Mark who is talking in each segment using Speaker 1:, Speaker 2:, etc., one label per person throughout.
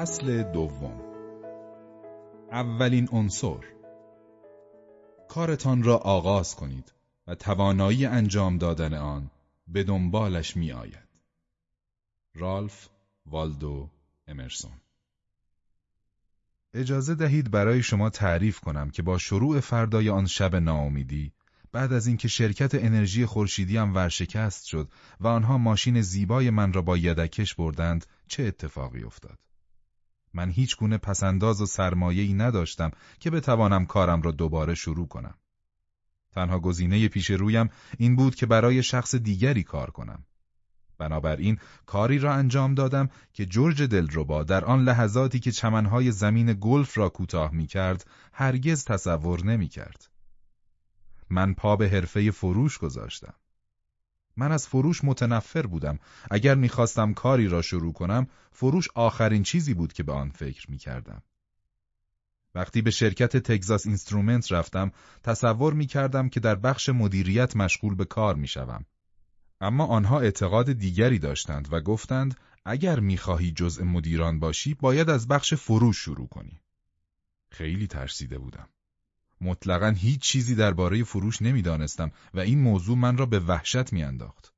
Speaker 1: فصل دوم. اولین عنصر. کارتان را آغاز کنید و توانایی انجام دادن آن به دنبالش می آید. رالف والدو امرسون. اجازه دهید برای شما تعریف کنم که با شروع فردای آن شب ناامیدی بعد از اینکه شرکت انرژی خورشیدی هم ورشکست شد و آنها ماشین زیبای من را با یدکش بردند چه اتفاقی افتاد؟ من هیچ گونه پسنداز و سرمایه‌ای نداشتم که بتوانم کارم را دوباره شروع کنم تنها گزینه پیش رویم این بود که برای شخص دیگری کار کنم بنابراین کاری را انجام دادم که جورج دلربا در آن لحظاتی که چمنهای زمین گلف را کوتاه می کرد هرگز تصور نمی کرد. من پا به حرفه فروش گذاشتم. من از فروش متنفر بودم. اگر می‌خواستم کاری را شروع کنم، فروش آخرین چیزی بود که به آن فکر می‌کردم. وقتی به شرکت تگزاس اینسترومنت رفتم، تصور می‌کردم که در بخش مدیریت مشغول به کار می‌شوم. اما آنها اعتقاد دیگری داشتند و گفتند اگر می‌خواهی جزء مدیران باشی، باید از بخش فروش شروع کنی. خیلی ترسیده بودم. مطلقا هیچ چیزی درباره فروش نمی‌دانستم و این موضوع من را به وحشت میانداخت.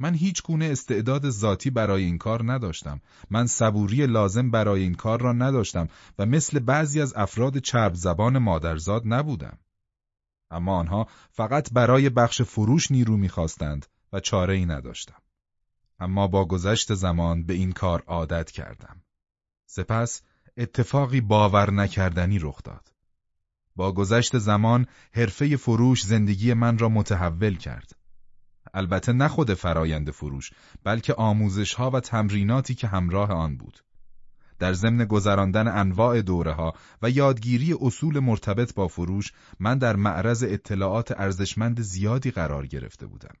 Speaker 1: من هیچ گونه استعداد ذاتی برای این کار نداشتم. من صبوری لازم برای این کار را نداشتم و مثل بعضی از افراد چرب زبان مادرزاد نبودم. اما آنها فقط برای بخش فروش نیرو می‌خواستند و چاره ای نداشتم. اما با گذشت زمان به این کار عادت کردم. سپس اتفاقی باور نکردنی رخ داد. با گذشت زمان حرفه فروش زندگی من را متحول کرد. البته نه خود فرایند فروش بلکه آموزش ها و تمریناتی که همراه آن بود. در ضمن گذراندن انواع دوره ها و یادگیری اصول مرتبط با فروش من در معرض اطلاعات ارزشمند زیادی قرار گرفته بودم.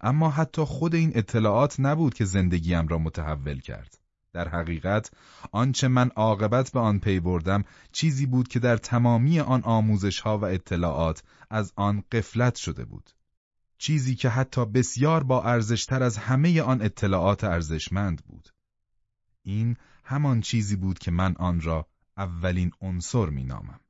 Speaker 1: اما حتی خود این اطلاعات نبود که زندگیم را متحول کرد. در حقیقت آنچه من عاقبت به آن پی بردم چیزی بود که در تمامی آن آموزش ها و اطلاعات از آن قفلت شده بود. چیزی که حتی بسیار با ارزشتر از همه آن اطلاعات ارزشمند بود. این همان چیزی بود که من آن را اولین عنصر می نامم.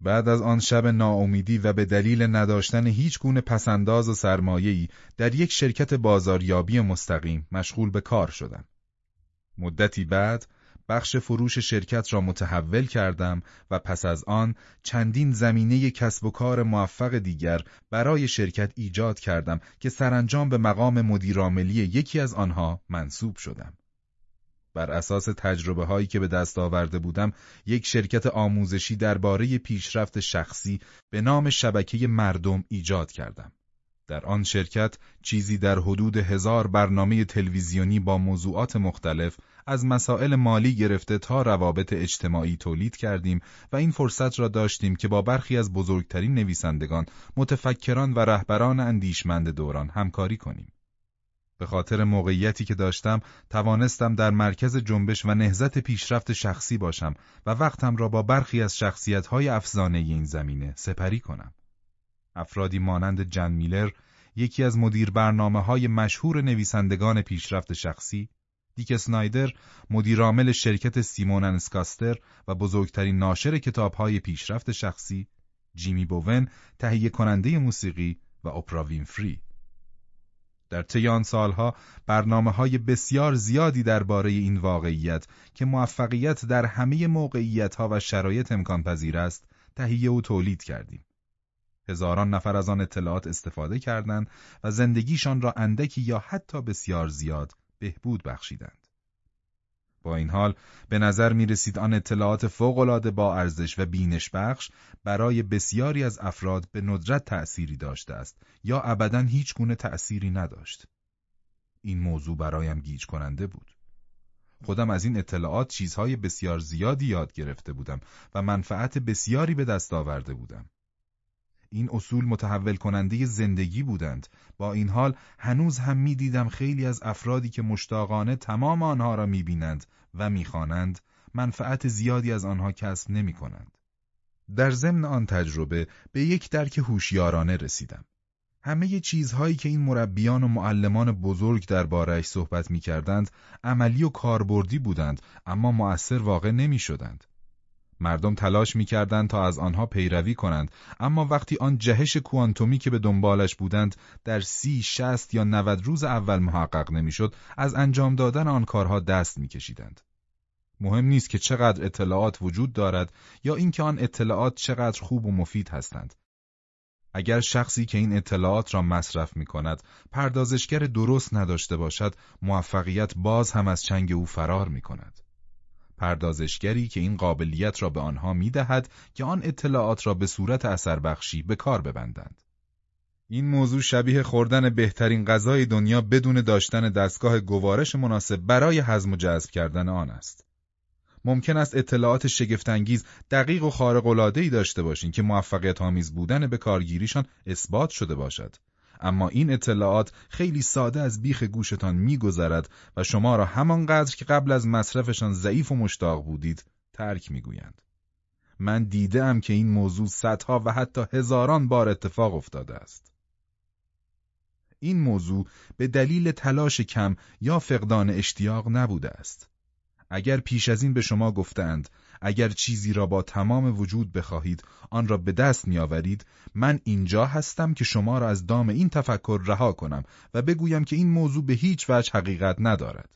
Speaker 1: بعد از آن شب ناامیدی و به دلیل نداشتن هیچ گونه پسنداز و سرمایه‌ای در یک شرکت بازاریابی مستقیم مشغول به کار شدم. مدتی بعد بخش فروش شرکت را متحول کردم و پس از آن چندین زمینه کسب و کار موفق دیگر برای شرکت ایجاد کردم که سرانجام به مقام مدیرعاملی یکی از آنها منصوب شدم. بر اساس تجربه هایی که به دست آورده بودم یک شرکت آموزشی درباره پیشرفت شخصی به نام شبکه مردم ایجاد کردم. در آن شرکت چیزی در حدود هزار برنامه تلویزیونی با موضوعات مختلف از مسائل مالی گرفته تا روابط اجتماعی تولید کردیم و این فرصت را داشتیم که با برخی از بزرگترین نویسندگان، متفکران و رهبران اندیشمند دوران همکاری کنیم. به خاطر موقعیتی که داشتم توانستم در مرکز جنبش و نهزت پیشرفت شخصی باشم و وقتم را با برخی از شخصیت‌های افزانه این زمینه سپری کنم. افرادی مانند جن میلر، یکی از مدیر برنامه های مشهور نویسندگان پیشرفت شخصی، دیک سنایدر، مدیرعامل شرکت سیمون اسکاستر و بزرگترین ناشر کتابهای پیشرفت شخصی، جیمی بوون، تهیه کننده موسیقی و اپرا وینفری. در طی آن سالها برنامه های بسیار زیادی درباره این واقعیت که موفقیت در همه موقعیت ها و شرایط امکان پذیر است تهیه و تولید کردیم. هزاران نفر از آن اطلاعات استفاده کردند و زندگیشان را اندکی یا حتی بسیار زیاد بهبود بخشیدند. با این حال به نظر می رسید آن اطلاعات فوقالعاده با ارزش و بینش بخش برای بسیاری از افراد به ندرت تأثیری داشته است یا ابدا هیچ گونه تأثیری نداشت. این موضوع برایم گیج کننده بود. خودم از این اطلاعات چیزهای بسیار زیادی یاد گرفته بودم و منفعت بسیاری به دست آورده بودم. این اصول متحول کننده زندگی بودند با این حال هنوز هم می‌دیدم خیلی از افرادی که مشتاقانه تمام آنها را می‌بینند و می‌خوانند منفعت زیادی از آنها کسب نمی کنند. در ضمن آن تجربه به یک درک هوشیارانه رسیدم. همه چیزهایی که این مربیان و معلمان بزرگ دربارهش صحبت می‌کردند عملی و کاربردی بودند اما مؤثر واقع نمی‌شدند. مردم تلاش می‌کردند تا از آنها پیروی کنند اما وقتی آن جهش کوانتومی که به دنبالش بودند در سی، شست یا نود روز اول محقق نمی‌شد از انجام دادن آن کارها دست میکشیدند. مهم نیست که چقدر اطلاعات وجود دارد یا اینکه آن اطلاعات چقدر خوب و مفید هستند. اگر شخصی که این اطلاعات را مصرف می کند پردازشگر درست نداشته باشد موفقیت باز هم از چنگ او فرار می کند. پردازشگری که این قابلیت را به آنها می دهد که آن اطلاعات را به صورت اثر بخشی به کار ببندند. این موضوع شبیه خوردن بهترین غذای دنیا بدون داشتن دستگاه گوارش مناسب برای هضم و جذب کردن آن است. ممکن است اطلاعات شگفتانگیز دقیق و خارق‌العاده‌ای داشته باشین که موفقیت آمیز بودن به کارگیریشان اثبات شده باشد. اما این اطلاعات خیلی ساده از بیخ گوشتان میگذرد و شما را همانقدر که قبل از مصرفشان ضعیف و مشتاق بودید ترک می‌گویند. من دیدم که این موضوع صدها و حتی هزاران بار اتفاق افتاده است. این موضوع به دلیل تلاش کم یا فقدان اشتیاق نبوده است. اگر پیش از این به شما گفتند اگر چیزی را با تمام وجود بخواهید آن را به دست میآورید من اینجا هستم که شما را از دام این تفکر رها کنم و بگویم که این موضوع به هیچ وجه حقیقت ندارد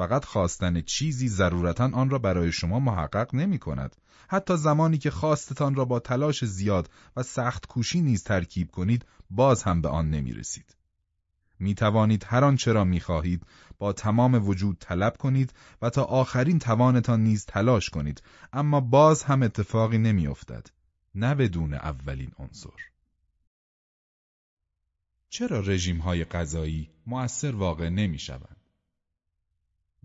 Speaker 1: فقط خواستن چیزی ضرورتا آن را برای شما محقق نمی کند. حتی زمانی که خواستتان را با تلاش زیاد و سخت کوشی نیز ترکیب کنید باز هم به آن نمی رسید. می توانید هر آنچه را می خواهید با تمام وجود طلب کنید و تا آخرین توانتان نیز تلاش کنید اما باز هم اتفاقی نمی افتد. نه بدون اولین عنصر. چرا رژیم های غذایی مؤثر واقع نمی شوند؟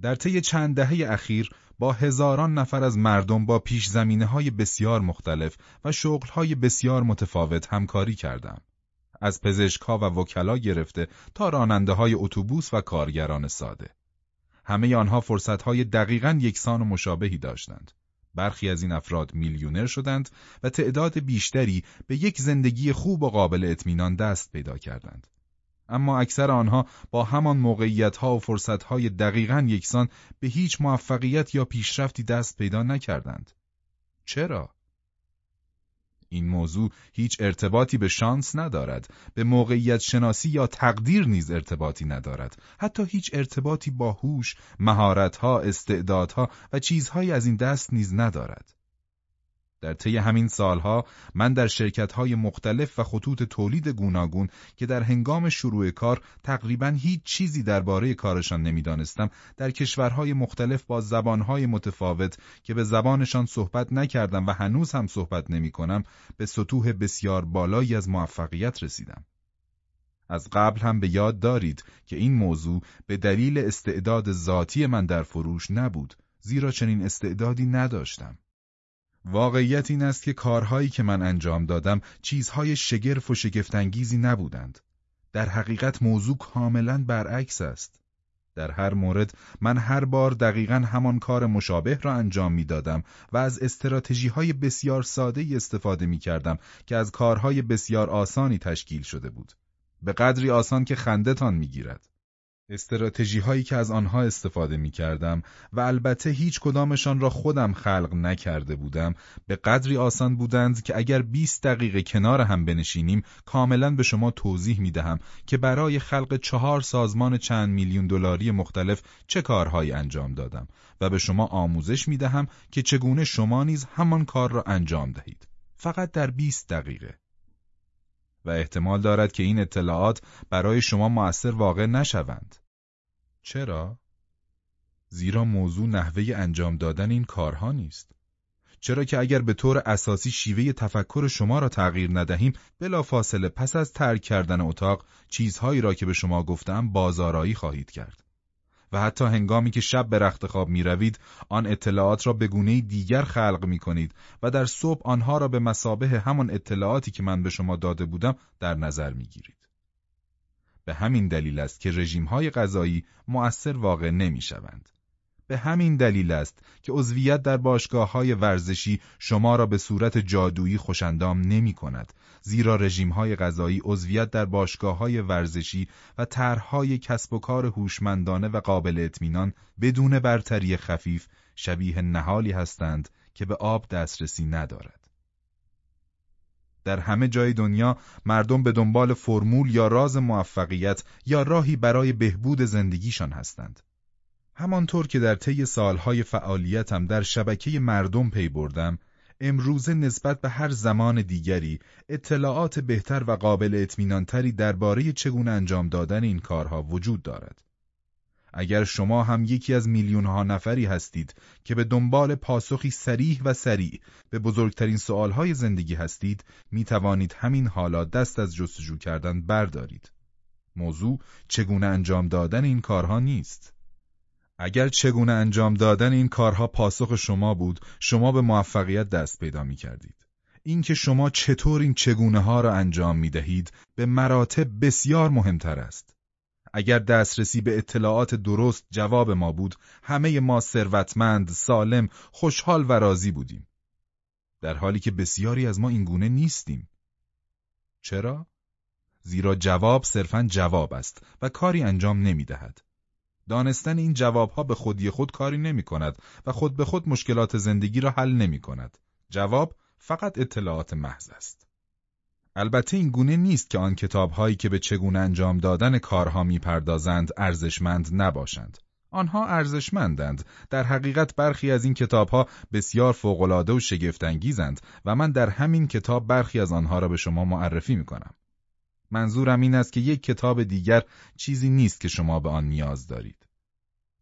Speaker 1: در طی چند دهه اخیر با هزاران نفر از مردم با پیش زمینه های بسیار مختلف و شغل های بسیار متفاوت همکاری کردم. از پزشکها و وکلا گرفته تا راننده های اتوبوس و کارگران ساده. همه آنها فرصتهای دقیقا یکسان و مشابهی داشتند. برخی از این افراد میلیونر شدند و تعداد بیشتری به یک زندگی خوب و قابل اطمینان دست پیدا کردند. اما اکثر آنها با همان موقعیت ها و فرصت های دقیقا یکسان به هیچ موفقیت یا پیشرفتی دست پیدا نکردند. چرا؟ این موضوع هیچ ارتباطی به شانس ندارد، به موقعیت شناسی یا تقدیر نیز ارتباطی ندارد، حتی هیچ ارتباطی با هوش، مهارت‌ها، استعدادها و چیزهایی از این دست نیز ندارد. در طی همین سالها من در شرکتهای مختلف و خطوط تولید گوناگون که در هنگام شروع کار تقریبا هیچ چیزی درباره کارشان نمی‌دانستم در کشورهای مختلف با زبانهای متفاوت که به زبانشان صحبت نکردم و هنوز هم صحبت نمی کنم به سطوح بسیار بالایی از موفقیت رسیدم. از قبل هم به یاد دارید که این موضوع به دلیل استعداد ذاتی من در فروش نبود زیرا چنین استعدادی نداشتم. واقعیت این است که کارهایی که من انجام دادم چیزهای شگرف و شگفتانگیزی نبودند. در حقیقت موضوع کاملا برعکس است. در هر مورد من هر بار دقیقا همان کار مشابه را انجام می دادم و از استراتژی های بسیار ساده استفاده می کردم که از کارهای بسیار آسانی تشکیل شده بود. به قدری آسان که خندتان می گیرد. استراتژی هایی که از آنها استفاده می کردم و البته هیچ کدامشان را خودم خلق نکرده بودم به قدری آسان بودند که اگر 20 دقیقه کنار هم بنشینیم کاملا به شما توضیح می دهم که برای خلق چهار سازمان چند میلیون دلاری مختلف چه کارهایی انجام دادم و به شما آموزش می دهم که چگونه شما نیز همان کار را انجام دهید. فقط در 20 دقیقه. و احتمال دارد که این اطلاعات برای شما موثر واقع نشوند. چرا؟ زیرا موضوع نحوه انجام دادن این کارها نیست. چرا که اگر به طور اساسی شیوه تفکر شما را تغییر ندهیم بلافاصله پس از ترک کردن اتاق چیزهایی را که به شما گفتم بازارایی خواهید کرد. و حتی هنگامی که شب به رخت خواب می روید، آن اطلاعات را به گونه دیگر خلق می کنید و در صبح آنها را به مسابه همان اطلاعاتی که من به شما داده بودم در نظر می گیرید. به همین دلیل است که رژیم های غذایی مؤثر واقع نمی شوند. به همین دلیل است که عضویت در باشگاه های ورزشی شما را به صورت جادویی خوشندام نمی کند زیرا رژیمهای غذایی عضویت در باشگاههای ورزشی و طرحهای کسب و کار هوشمندانه و قابل اطمینان بدون برتری خفیف شبیه نهالی هستند که به آب دسترسی ندارد. در همه جای دنیا مردم به دنبال فرمول یا راز موفقیت یا راهی برای بهبود زندگیشان هستند. همانطور که در طی سالهای فعالیتم در شبکه مردم پی بردم، امروزه نسبت به هر زمان دیگری اطلاعات بهتر و قابل اطمینانتری درباره چگونه انجام دادن این کارها وجود دارد. اگر شما هم یکی از میلیون ها نفری هستید که به دنبال پاسخی سریح و سریع به بزرگترین سوالهای زندگی هستید، می توانید همین حالا دست از جستجو کردن بردارید. موضوع چگونه انجام دادن این کارها نیست. اگر چگونه انجام دادن این کارها پاسخ شما بود، شما به موفقیت دست پیدا می کردید. اینکه شما چطور این چگونه ها را انجام می دهید به مراتب بسیار مهمتر است. اگر دسترسی به اطلاعات درست جواب ما بود، همه ما ثروتمند، سالم، خوشحال و راضی بودیم. در حالی که بسیاری از ما اینگونه نیستیم. چرا؟ زیرا جواب صرفا جواب است و کاری انجام نمی دهد. دانستن این جوابها به خودی خود کاری نمی کند و خود به خود مشکلات زندگی را حل نمی کند. جواب فقط اطلاعات محض است. البته این گونه نیست که آن کتابهایی که به چگونه انجام دادن کارها می‌پردازند ارزشمند نباشند. آنها ارزشمندند. در حقیقت برخی از این کتابها بسیار فوقالعاده و شگفتانگیزند و من در همین کتاب برخی از آنها را به شما معرفی می کنم. منظورم این است که یک کتاب دیگر چیزی نیست که شما به آن نیاز دارید.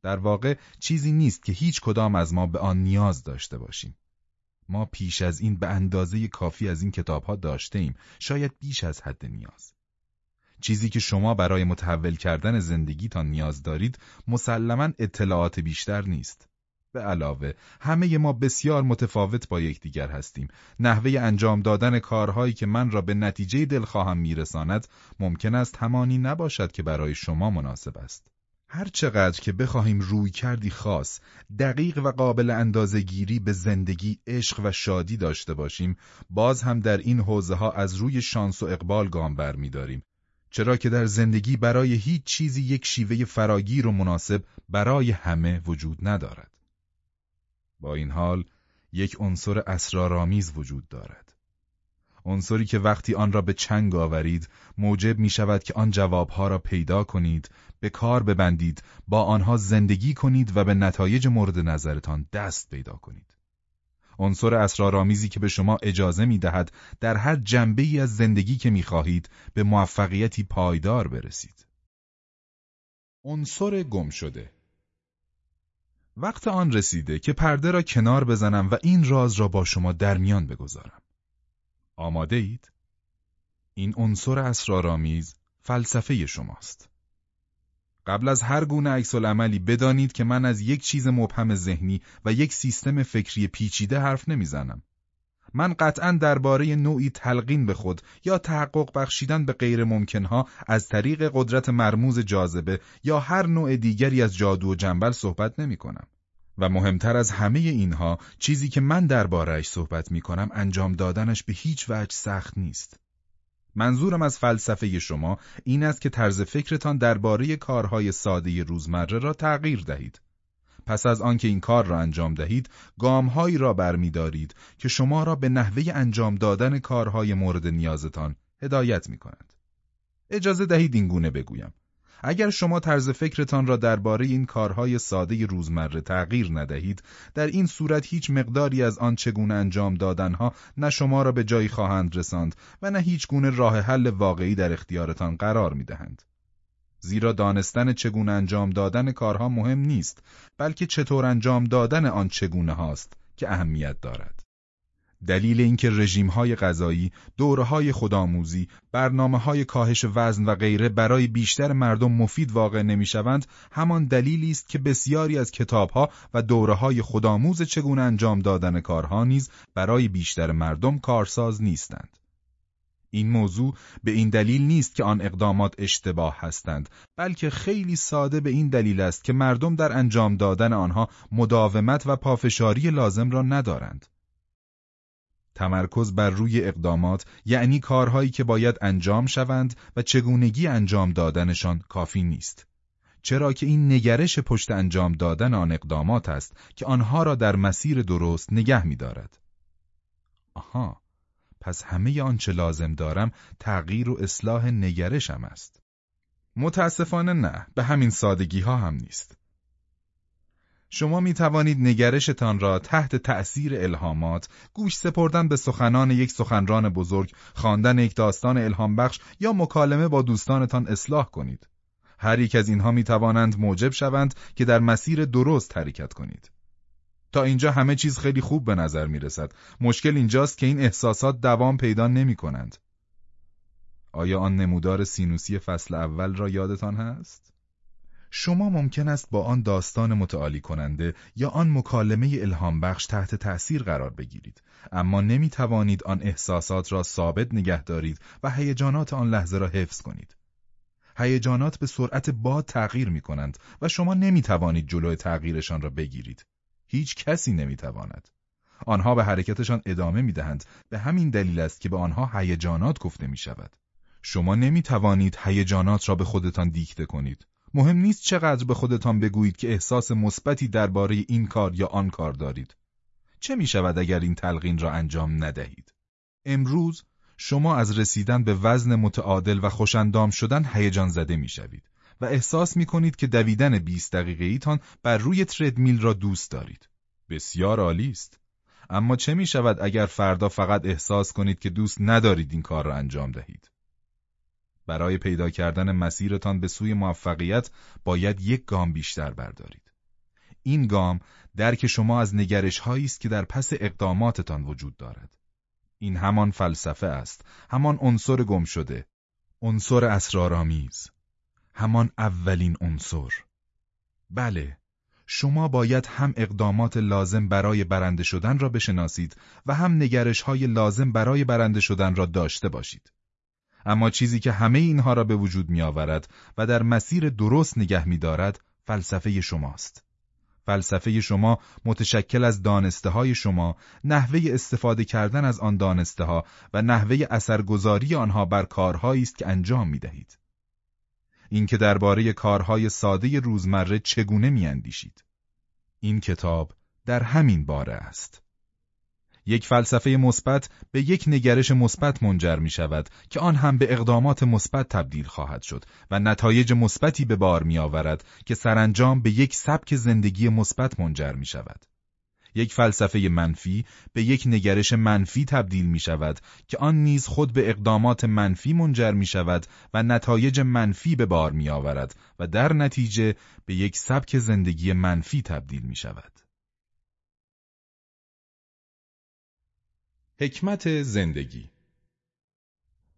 Speaker 1: در واقع چیزی نیست که هیچ کدام از ما به آن نیاز داشته باشیم. ما پیش از این به اندازه کافی از این کتابها داشته ایم، شاید بیش از حد نیاز. چیزی که شما برای متحول کردن زندگیتان نیاز دارید، مسلما اطلاعات بیشتر نیست. به علاوه همه ما بسیار متفاوت با یکدیگر هستیم. نحوه انجام دادن کارهایی که من را به نتیجه دلخواهم میرساند ممکن است همانی نباشد که برای شما مناسب است. هر چقدر که بخواهیم روی کردی خاص، دقیق و قابل اندازهگیری به زندگی، عشق و شادی داشته باشیم، باز هم در این حوزه ها از روی شانس و اقبال گام برمیداریم. چرا که در زندگی برای هیچ چیزی یک شیوه فراگیر و مناسب برای همه وجود ندارد. با این حال یک عنصر اسرارآمیز وجود دارد. عنصری که وقتی آن را به چنگ آورید موجب می شود که آن جوابها را پیدا کنید، به کار ببندید، با آنها زندگی کنید و به نتایج مورد نظرتان دست پیدا کنید. عنصر اسرارآمیزی که به شما اجازه می دهد در هر جنبه ای از زندگی که می خواهید به موفقیتی پایدار برسید. عنصر گم شده وقت آن رسیده که پرده را کنار بزنم و این راز را با شما در میان بگذارم. آماده اید؟ این عنصر اسرارآمیز فلسفه شماست. قبل از هر گونه عکس عملی بدانید که من از یک چیز مبهم ذهنی و یک سیستم فکری پیچیده حرف نمی‌زنم. من قطعا درباره نوعی تلقین به خود یا تحقق بخشیدن به غیر ممکنها از طریق قدرت مرموز جاذبه یا هر نوع دیگری از جادو و جنبل صحبت نمی کنم. و مهمتر از همه اینها چیزی که من دربارهش صحبت می کنم انجام دادنش به هیچ وجه سخت نیست. منظورم از فلسفه شما این است که طرز فکرتان درباره کارهای ساده روزمره را تغییر دهید. پس از آنکه این کار را انجام دهید، گامهایی را برمیدارید که شما را به نحوه انجام دادن کارهای مورد نیازتان هدایت می کند. اجازه دهید این گونه بگویم. اگر شما طرز فکرتان را درباره این کارهای ساده روزمره تغییر ندهید، در این صورت هیچ مقداری از آن چگونه انجام دادنها نه شما را به جایی خواهند رساند و نه هیچ گونه راه حل واقعی در اختیارتان قرار می دهند. زیرا دانستن چگونه انجام دادن کارها مهم نیست، بلکه چطور انجام دادن آن چگونه هاست که اهمیت دارد. دلیل اینکه رژیم‌های غذایی، دوره‌های خودآموزی، برنامه‌های کاهش وزن و غیره برای بیشتر مردم مفید واقع نمی‌شوند، همان دلیلی است که بسیاری از کتاب‌ها و دوره‌های خودآموز چگونه انجام دادن کارها نیز برای بیشتر مردم کارساز نیستند. این موضوع به این دلیل نیست که آن اقدامات اشتباه هستند بلکه خیلی ساده به این دلیل است که مردم در انجام دادن آنها مداومت و پافشاری لازم را ندارند تمرکز بر روی اقدامات یعنی کارهایی که باید انجام شوند و چگونگی انجام دادنشان کافی نیست. چرا که این نگرش پشت انجام دادن آن اقدامات است که آنها را در مسیر درست نگه می دارد. آها، پس همه آنچه لازم دارم تغییر و اصلاح نگرشم است. متاسفانه نه، به همین سادگی ها هم نیست. شما می توانید نگرشتان را تحت تأثیر الهامات، گوش سپردن به سخنان یک سخنران بزرگ، خواندن یک داستان الهام بخش یا مکالمه با دوستانتان اصلاح کنید. هر یک از اینها می توانند موجب شوند که در مسیر درست حرکت کنید. تا اینجا همه چیز خیلی خوب به نظر می رسد. مشکل اینجاست که این احساسات دوام پیدا نمی کنند. آیا آن نمودار سینوسی فصل اول را یادتان هست؟ شما ممکن است با آن داستان متعالی کننده یا آن مکالمه الهام بخش تحت تأثیر قرار بگیرید اما نمی توانید آن احساسات را ثابت نگه دارید و هیجانات آن لحظه را حفظ کنید. هیجانات به سرعت باد تغییر می کنند و شما نمی توانید جلوی تغییرشان را بگیرید. هیچ کسی نمی تواند. آنها به حرکتشان ادامه می دهند. به همین دلیل است که به آنها هیجانات گفته می شود. شما نمی توانید هیجانات را به خودتان دیکته کنید. مهم نیست چقدر به خودتان بگویید که احساس مثبتی درباره این کار یا آن کار دارید. چه می شود اگر این تلقین را انجام ندهید؟ امروز شما از رسیدن به وزن متعادل و خوشندام شدن هیجان زده می شوید و احساس می کنید که دویدن 20 دقیقه ایتان بر روی تردمیل را دوست دارید. بسیار عالی است. اما چه می شود اگر فردا فقط احساس کنید که دوست ندارید این کار را انجام دهید؟ برای پیدا کردن مسیرتان به سوی موفقیت باید یک گام بیشتر بردارید. این گام درک شما از نگرش هایی است که در پس اقداماتتان وجود دارد. این همان فلسفه است، همان عنصر گم شده، عنصر اسرارآمیز، همان اولین عنصر. بله، شما باید هم اقدامات لازم برای برنده شدن را بشناسید و هم نگرش های لازم برای برنده شدن را داشته باشید. اما چیزی که همه اینها را به وجود می آورد و در مسیر درست نگه می دارد فلسفه شماست. فلسفه شما متشکل از دانسته های شما، نحوه استفاده کردن از آن دانسته ها و نحوه اثرگذاری آنها بر کارهایی است که انجام می دهید. اینکه درباره کارهای ساده روزمره چگونه می اندیشید. این کتاب در همین باره است. یک فلسفه مثبت به یک نگرش مثبت منجر می شود که آن هم به اقدامات مثبت تبدیل خواهد شد و نتایج مثبتی به بار می آورد که سرانجام به یک سبک زندگی مثبت منجر می شود. یک فلسفه منفی به یک نگرش منفی تبدیل می شود که آن نیز خود به اقدامات منفی منجر می شود و نتایج منفی به بار می آورد و در نتیجه به یک سبک زندگی منفی تبدیل می شود. حکمت زندگی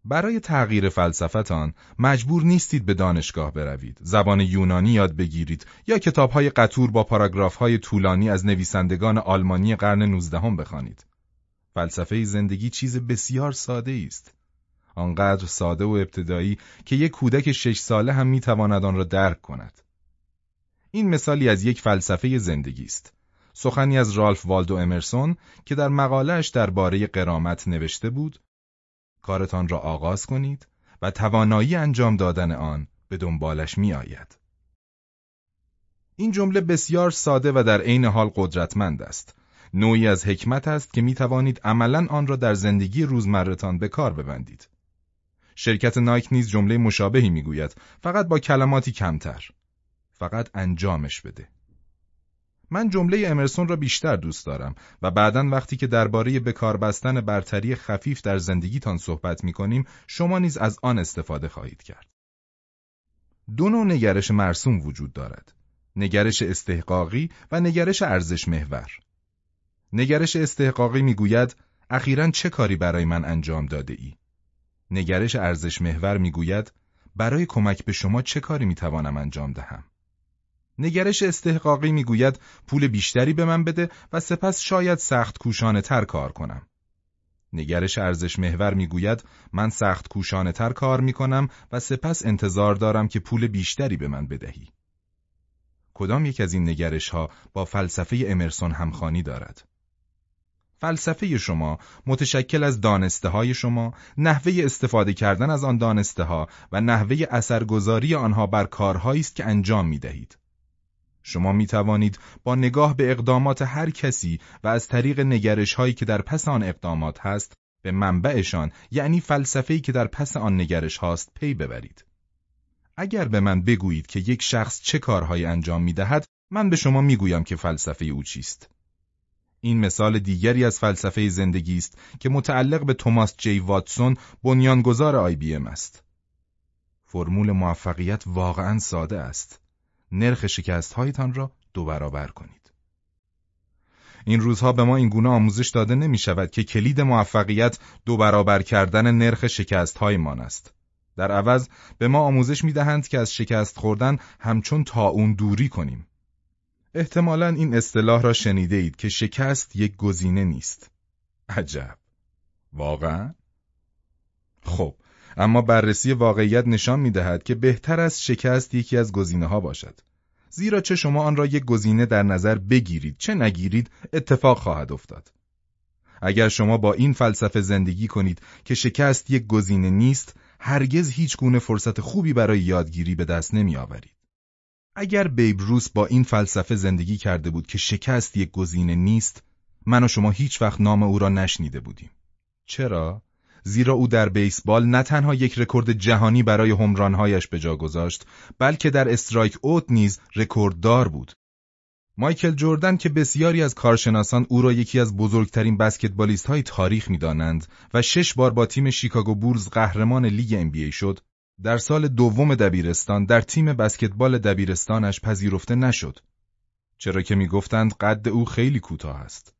Speaker 1: برای تغییر فلسفتان مجبور نیستید به دانشگاه بروید، زبان یونانی یاد بگیرید یا کتابهای قطور با پاراگرافهای طولانی از نویسندگان آلمانی قرن نوزدهم بخوانید. فلسفه زندگی چیز بسیار ساده است. آنقدر ساده و ابتدایی که یک کودک شش ساله هم می‌تواند آن را درک کند. این مثالی از یک فلسفه زندگی است. سخنی از رالف والدو امرسون که در مقالهش درباره قرامت نوشته بود کارتان را آغاز کنید و توانایی انجام دادن آن به دنبالش می آید. این جمله بسیار ساده و در عین حال قدرتمند است. نوعی از حکمت است که می توانید عملا آن را در زندگی روزمرتان به کار ببندید. شرکت نایک نیز جمله مشابهی می‌گوید فقط با کلماتی کمتر. فقط انجامش بده. من جمله امرسون را بیشتر دوست دارم و بعدا وقتی که درباره بکار بستن برتری خفیف در زندگیتان صحبت می کنیم شما نیز از آن استفاده خواهید کرد. دو نوع نگرش مرسوم وجود دارد. نگرش استحقاقی و نگرش ارزش محور. نگرش استحقاقی می‌گوید اخیرا چه کاری برای من انجام داده ای؟ نگرش ارزش محور می‌گوید برای کمک به شما چه کاری می‌توانم انجام دهم؟ نگرش استحقاقی می‌گوید پول بیشتری به من بده و سپس شاید سخت کوشانه تر کار کنم. نگرش ارزش محور می‌گوید من سخت کوشانه تر کار می‌کنم و سپس انتظار دارم که پول بیشتری به من بدهی. کدام یک از این نگرش ها با فلسفه امرسون همخانی دارد؟ فلسفه شما متشکل از دانسته های شما، نحوه استفاده کردن از آن دانسته ها و نحوه اثرگذاری آنها بر کارهایی است که انجام می دهید. شما می توانید با نگاه به اقدامات هر کسی و از طریق نگرش هایی که در پس آن اقدامات هست به منبعشان یعنی فلسفه‌ای که در پس آن نگرش هاست پی ببرید. اگر به من بگویید که یک شخص چه کارهایی انجام می دهد، من به شما می گویم که فلسفه او چیست. این مثال دیگری از فلسفه زندگی است که متعلق به توماس جی واتسون بنیانگذار آی بی ام است. فرمول موفقیت واقعا ساده است. نرخ شکست هایتان را دو برابر کنید. این روزها به ما این گونه آموزش داده نمی شود که کلید موفقیت دو برابر کردن نرخ شکست هایمان است. در عوض به ما آموزش می دهند که از شکست خوردن همچون تا اون دوری کنیم. احتمالا این اصطلاح را شنیده اید که شکست یک گزینه نیست. عجب. واقعا؟ خب، اما بررسی واقعیت نشان می دهد که بهتر از شکست یکی از گزینه ها باشد. زیرا چه شما آن را یک گزینه در نظر بگیرید چه نگیرید اتفاق خواهد افتاد. اگر شما با این فلسفه زندگی کنید که شکست یک گزینه نیست، هرگز هیچ گونه فرصت خوبی برای یادگیری به دست نمی آورید. اگر بیب روس با این فلسفه زندگی کرده بود که شکست یک گزینه نیست، من و شما هیچ وقت نام او را نشنیده بودیم. چرا؟ زیرا او در بیسبال نه تنها یک رکورد جهانی برای هوم‌ران‌هایش به جا گذاشت، بلکه در strike out نیز رکورددار بود. مایکل جردن که بسیاری از کارشناسان او را یکی از بزرگترین بسکتبالیست های تاریخ می‌دانند و شش بار با تیم شیکاگو بولز قهرمان لیگ NBA شد، در سال دوم دبیرستان در تیم بسکتبال دبیرستانش پذیرفته نشد. چرا که می‌گفتند قد او خیلی کوتاه است.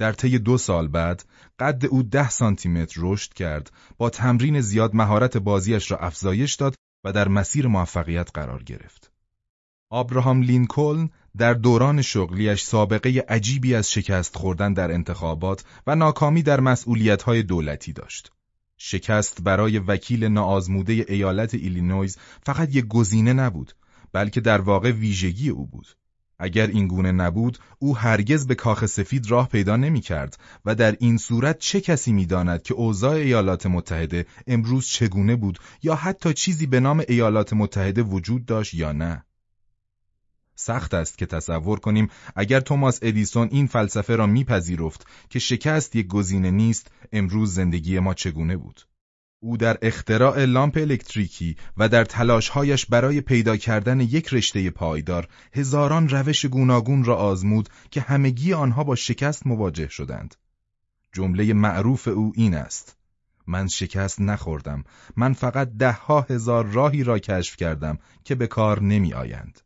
Speaker 1: در طی دو سال بعد قد او ده سانتیمتر رشد کرد با تمرین زیاد مهارت بازیش را افزایش داد و در مسیر موفقیت قرار گرفت. آبراهام لینکلن در دوران شغلیش سابقه عجیبی از شکست خوردن در انتخابات و ناکامی در مسئولیت‌های دولتی داشت. شکست برای وکیل ناآزموده ایالت ایلینویز فقط یک گزینه نبود، بلکه در واقع ویژگی او بود. اگر این گونه نبود، او هرگز به کاخ سفید راه پیدا نمی کرد و در این صورت چه کسی می داند که اوضاع ایالات متحده امروز چگونه بود یا حتی چیزی به نام ایالات متحده وجود داشت یا نه؟ سخت است که تصور کنیم اگر توماس ادیسون این فلسفه را میپذیرفت که شکست یک گزینه نیست امروز زندگی ما چگونه بود او در اختراع لامپ الکتریکی و در تلاشهایش برای پیدا کردن یک رشته پایدار هزاران روش گوناگون را آزمود که همگی آنها با شکست مواجه شدند. جمله معروف او این است: من شکست نخوردم، من فقط دهها هزار راهی را کشف کردم که به کار نمی آیند.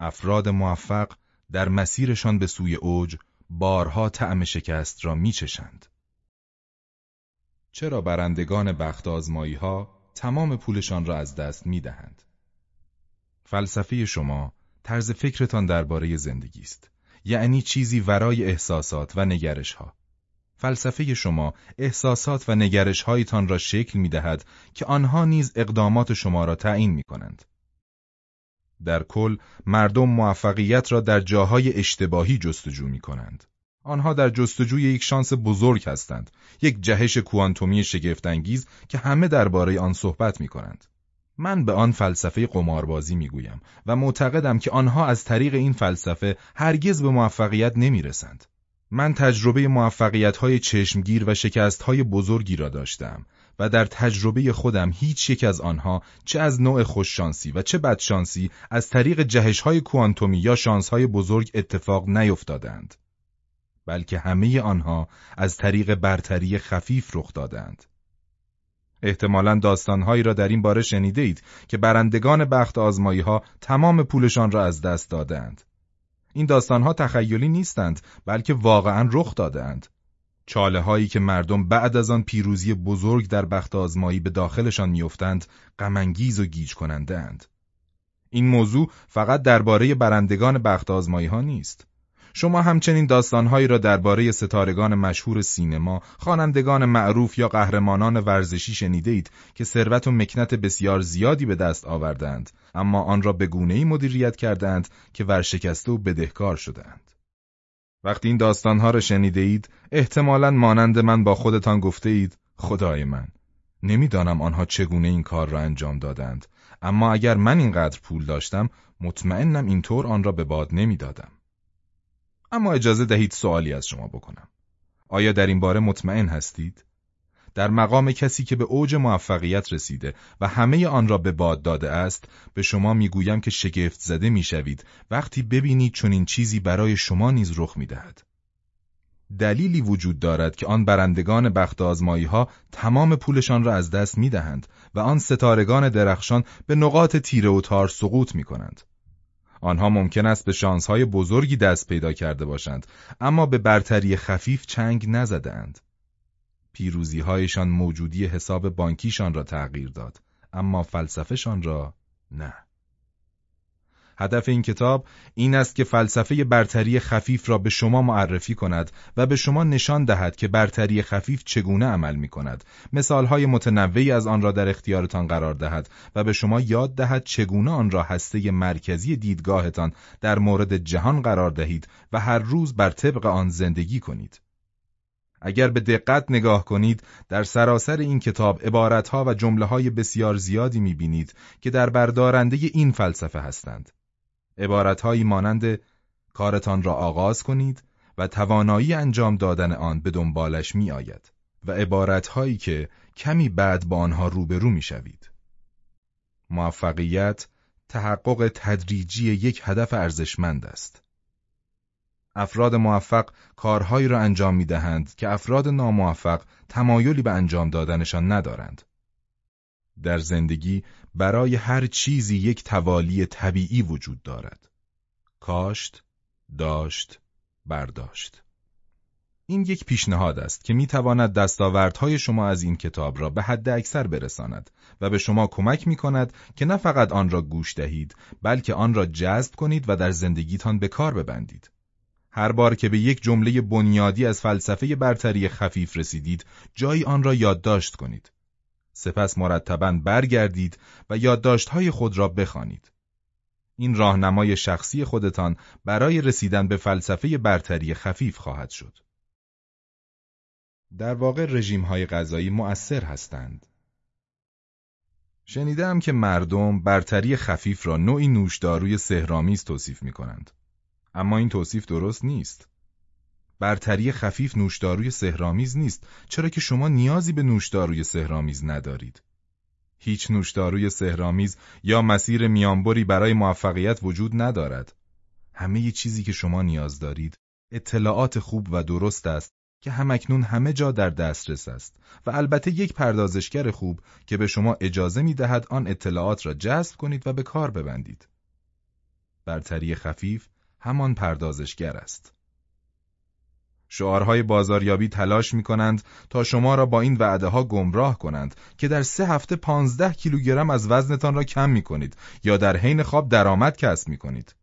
Speaker 1: افراد موفق در مسیرشان به سوی اوج بارها طعم شکست را میچشند. چرا برندگان بخت آزمایی ها تمام پولشان را از دست می دهند؟ فلسفه شما طرز فکرتان درباره زندگی است. یعنی چیزی ورای احساسات و نگرش ها. فلسفه شما احساسات و نگرش هایتان را شکل می دهد که آنها نیز اقدامات شما را تعیین می کنند. در کل مردم موفقیت را در جاهای اشتباهی جستجو می کنند. آنها در جستجوی یک شانس بزرگ هستند، یک جهش کوانتومی شگفتانگیز که همه درباره آن صحبت می کنند. من به آن فلسفه قماربازی می گویم و معتقدم که آنها از طریق این فلسفه هرگز به موفقیت نمی رسند. من تجربه موفقیت های چشمگیر و شکست های بزرگی را داشتم و در تجربه خودم هیچ یک از آنها چه از نوع خوششانسی و چه بدشانسی از طریق جهش های کوانتومی یا شانس های بزرگ اتفاق نیفتادند. بلکه همه آنها از طریق برتری خفیف رخ دادند. احتمالا داستانهایی را در این باره شنیده اید که برندگان بخت آزمایی ها تمام پولشان را از دست دادند. این داستانها تخیلی نیستند بلکه واقعا رخ دادند. چاله هایی که مردم بعد از آن پیروزی بزرگ در بخت آزمایی به داخلشان میافتند غمانگیز و گیج کننده اند. این موضوع فقط درباره برندگان بخت آزمایی ها نیست. شما همچنین داستانهایی را درباره ستارگان مشهور سینما، خوانندگان معروف یا قهرمانان ورزشی شنیده اید که ثروت و مکنت بسیار زیادی به دست آوردند، اما آن را به گونه‌ای مدیریت کردند که ورشکسته و بدهکار شدند. وقتی این داستانها را شنیده اید، احتمالا مانند من با خودتان گفته اید، خدای من، نمی‌دانم آنها چگونه این کار را انجام دادند، اما اگر من اینقدر پول داشتم، مطمئنم اینطور آن را به باد نمی‌دادم. اما اجازه دهید سوالی از شما بکنم. آیا در این باره مطمئن هستید؟ در مقام کسی که به اوج موفقیت رسیده و همه آن را به باد داده است به شما می‌گویم که شگفت زده می‌شوید وقتی ببینید چون این چیزی برای شما نیز رخ می‌دهد. دلیلی وجود دارد که آن برندگان بخت آزمایی ها تمام پولشان را از دست می دهند و آن ستارگان درخشان به نقاط تیره و تار سقوط می کنند. آنها ممکن است به شانسهای بزرگی دست پیدا کرده باشند اما به برتری خفیف چنگ نزدند. پیروزیهایشان موجودی حساب بانکیشان را تغییر داد اما فلسفهشان را نه. هدف این کتاب این است که فلسفه برتری خفیف را به شما معرفی کند و به شما نشان دهد که برتری خفیف چگونه عمل می کند. مثالهای متنوعی از آن را در اختیارتان قرار دهد و به شما یاد دهد چگونه آن را هسته مرکزی دیدگاهتان در مورد جهان قرار دهید و هر روز بر طبق آن زندگی کنید. اگر به دقت نگاه کنید در سراسر این کتاب عبارتها و جمله های بسیار زیادی می‌بینید که در بردارنده این فلسفه هستند. عبارتهایی مانند کارتان را آغاز کنید و توانایی انجام دادن آن به دنبالش می آید و عبارتهایی که کمی بعد با آنها روبرو می شوید. موفقیت تحقق تدریجی یک هدف ارزشمند است. افراد موفق کارهایی را انجام می دهند که افراد ناموفق تمایلی به انجام دادنشان ندارند. در زندگی برای هر چیزی یک توالی طبیعی وجود دارد. کاشت، داشت، برداشت. این یک پیشنهاد است که می تواند دستاوردهای شما از این کتاب را به حد اکثر برساند و به شما کمک می کند که نه فقط آن را گوش دهید بلکه آن را جذب کنید و در زندگیتان به کار ببندید. هر بار که به یک جمله بنیادی از فلسفه برتری خفیف رسیدید جایی آن را یادداشت کنید. سپس مرتبا برگردید و یادداشت‌های خود را بخوانید. این راهنمای شخصی خودتان برای رسیدن به فلسفه برتری خفیف خواهد شد. در واقع رژیم‌های غذایی مؤثر هستند. شنیدم که مردم برتری خفیف را نوعی نوشداروی سهرامیز توصیف می کنند. اما این توصیف درست نیست. برتری خفیف نوشداروی سهرامیز نیست چرا که شما نیازی به نوشداروی سهرامیز ندارید. هیچ نوشداروی سهرامیز یا مسیر میانبری برای موفقیت وجود ندارد. همه چیزی که شما نیاز دارید اطلاعات خوب و درست است که همکنون همه جا در دسترس است و البته یک پردازشگر خوب که به شما اجازه می دهد آن اطلاعات را جذب کنید و به کار ببندید. برتری خفیف همان پردازشگر است. شعارهای بازاریابی تلاش می کنند تا شما را با این وعده ها گمراه کنند که در سه هفته پانزده کیلوگرم از وزنتان را کم می کنید یا در حین خواب درآمد کسب می کنید.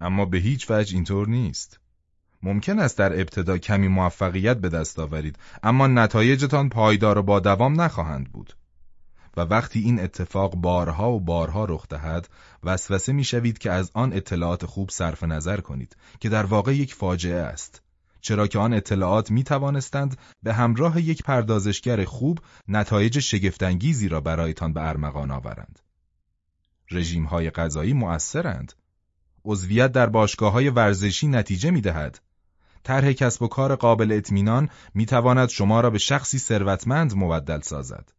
Speaker 1: اما به هیچ وجه اینطور نیست. ممکن است در ابتدا کمی موفقیت به دست آورید اما نتایجتان پایدار و با دوام نخواهند بود. و وقتی این اتفاق بارها و بارها رخ دهد وسوسه می‌شوید که از آن اطلاعات خوب صرف نظر کنید که در واقع یک فاجعه است چرا که آن اطلاعات می توانستند به همراه یک پردازشگر خوب نتایج شگفتانگیزی را برایتان به ارمغان آورند. رژیم های غذایی مؤثرند. عضویت در باشگاه های ورزشی نتیجه می دهد. طرح کسب و کار قابل اطمینان می تواند شما را به شخصی ثروتمند مبدل سازد.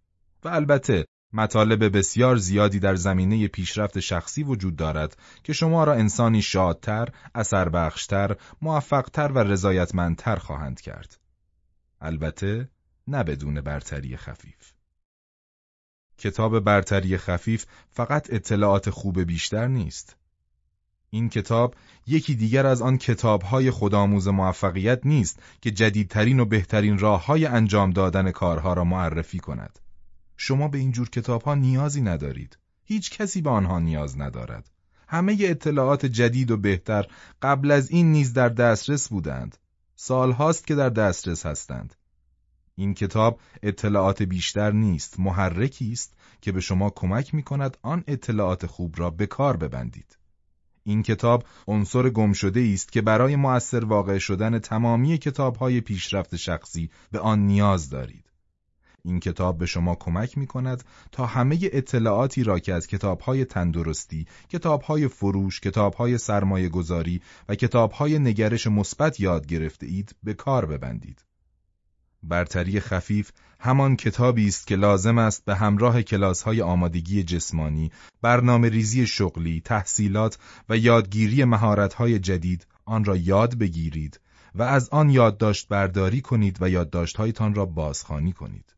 Speaker 1: و البته مطالب بسیار زیادی در زمینه پیشرفت شخصی وجود دارد که شما را انسانی شادتر، اثربخشتر، موفقتر و رضایتمندتر خواهند کرد. البته نه بدون برتری خفیف. کتاب برتری خفیف فقط اطلاعات خوب بیشتر نیست. این کتاب یکی دیگر از آن کتابهای خودآموز موفقیت نیست که جدیدترین و بهترین راه های انجام دادن کارها را معرفی کند. شما به اینجور کتاب ها نیازی ندارید. هیچ کسی به آنها نیاز ندارد. همه اطلاعات جدید و بهتر قبل از این نیز در دسترس بودند. سال هاست که در دسترس هستند. این کتاب اطلاعات بیشتر نیست، محرکی است که به شما کمک می کند آن اطلاعات خوب را به کار ببندید. این کتاب عنصر گم شده است که برای مؤثر واقع شدن تمامی کتابهای پیشرفت شخصی به آن نیاز دارید. این کتاب به شما کمک می کند تا همه اطلاعاتی را که از کتابهای تندرستی، کتابهای فروش، کتابهای سرمایه گذاری و کتابهای نگرش مثبت یاد گرفته اید به کار ببندید. برتری خفیف همان کتابی است که لازم است به همراه کلاس‌های آمادگی جسمانی، برنامه ریزی شغلی، تحصیلات و یادگیری مهارت‌های جدید آن را یاد بگیرید و از آن یادداشت برداری کنید و یادداشت‌هایتان را بازخوانی کنید.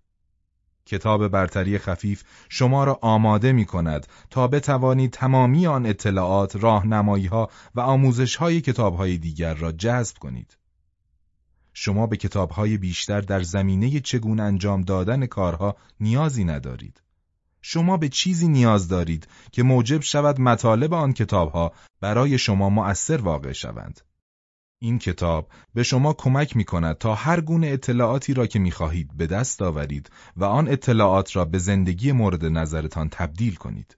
Speaker 1: کتاب برتری خفیف شما را آماده می کند تا بتوانید تمامی آن اطلاعات، راهنمایی‌ها و آموزش‌های کتاب‌های دیگر را جذب کنید. شما به کتابهای بیشتر در زمینه چگونه انجام دادن کارها نیازی ندارید. شما به چیزی نیاز دارید که موجب شود مطالب آن کتابها برای شما مؤثر واقع شوند. این کتاب به شما کمک می کند تا هر گونه اطلاعاتی را که می خواهید به دست آورید و آن اطلاعات را به زندگی مورد نظرتان تبدیل کنید.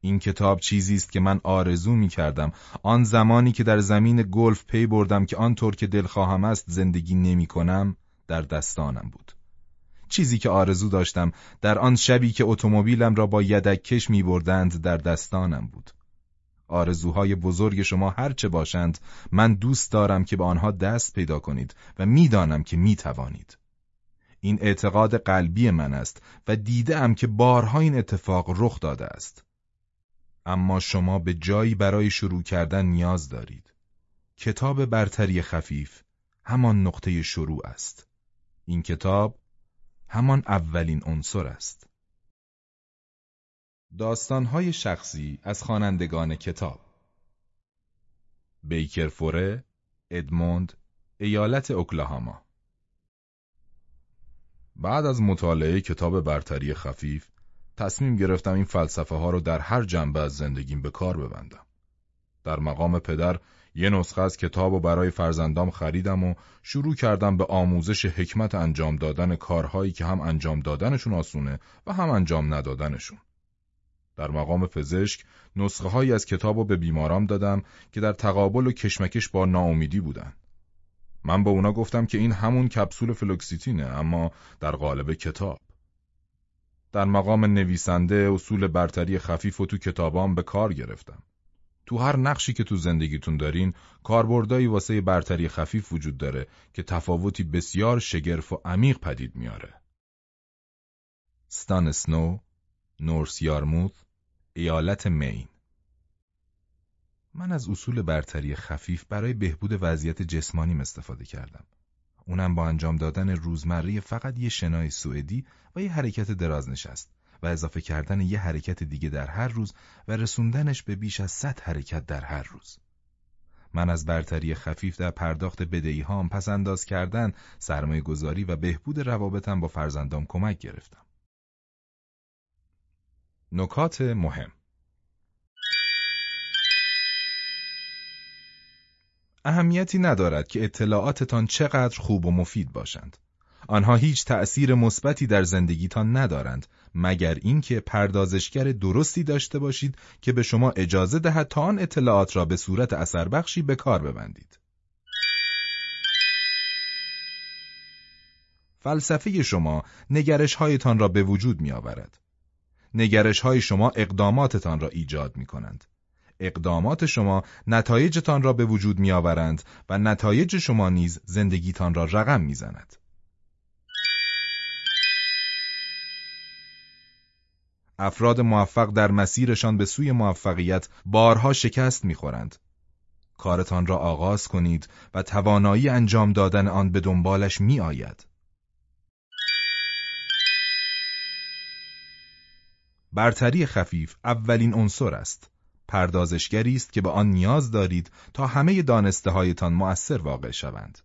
Speaker 1: این کتاب چیزی است که من آرزو می کردم آن زمانی که در زمین گلف پی بردم که آنطور که دلخواهم است زندگی نمی کنم در دستانم بود. چیزی که آرزو داشتم در آن شبی که اتومبیلم را با یدک کش می بردند در دستانم بود. آرزوهای بزرگ شما هرچه باشند من دوست دارم که به آنها دست پیدا کنید و می‌دانم که می توانید. این اعتقاد قلبی من است و دیده که بارها این اتفاق رخ داده است. اما شما به جایی برای شروع کردن نیاز دارید. کتاب برتری خفیف همان نقطه شروع است. این کتاب همان اولین عنصر است. داستانهای شخصی از خوانندگان کتاب بیکر فوره، ادموند، ایالت اوکلاهاما بعد از مطالعه کتاب برتری خفیف تصمیم گرفتم این فلسفه ها رو در هر جنبه از زندگیم به کار ببندم. در مقام پدر یه نسخه از کتاب و برای فرزندام خریدم و شروع کردم به آموزش حکمت انجام دادن کارهایی که هم انجام دادنشون آسونه و هم انجام ندادنشون. در مقام پزشک نسخه هایی از کتاب به بیمارام دادم که در تقابل و کشمکش با ناامیدی بودن. من به اونا گفتم که این همون کپسول فلوکسیتینه اما در قالب کتاب. در مقام نویسنده اصول برتری خفیف و تو کتابام به کار گرفتم. تو هر نقشی که تو زندگیتون دارین کاربردایی واسه برتری خفیف وجود داره که تفاوتی بسیار شگرف و عمیق پدید میاره. ستان سنو، نورس یارموث، ایالت مین من از اصول برتری خفیف برای بهبود وضعیت جسمانیم استفاده کردم. اونم با انجام دادن روزمره فقط یه شنای سوئدی و یه حرکت دراز نشست و اضافه کردن یه حرکت دیگه در هر روز و رسوندنش به بیش از صد حرکت در هر روز. من از برتری خفیف در پرداخت بدهی هام پس انداز کردن، سرمایه گذاری و بهبود روابطم با فرزندام کمک گرفتم. نکات مهم اهمیتی ندارد که اطلاعاتتان چقدر خوب و مفید باشند. آنها هیچ تأثیر مثبتی در زندگیتان ندارند مگر اینکه پردازشگر درستی داشته باشید که به شما اجازه دهد تا آن اطلاعات را به صورت اثر بخشی به کار ببندید. فلسفه شما نگرش هایتان را به وجود می آورد. نگرش های شما اقداماتتان را ایجاد می کنند. اقدامات شما نتایجتان را به وجود می آورند و نتایج شما نیز زندگیتان را رقم می زند. افراد موفق در مسیرشان به سوی موفقیت بارها شکست می‌خورند. کارتان را آغاز کنید و توانایی انجام دادن آن به دنبالش می آید. برتری خفیف اولین عنصر است. پردازشگری است که به آن نیاز دارید تا همه دانسته هایتان مؤثر واقع شوند.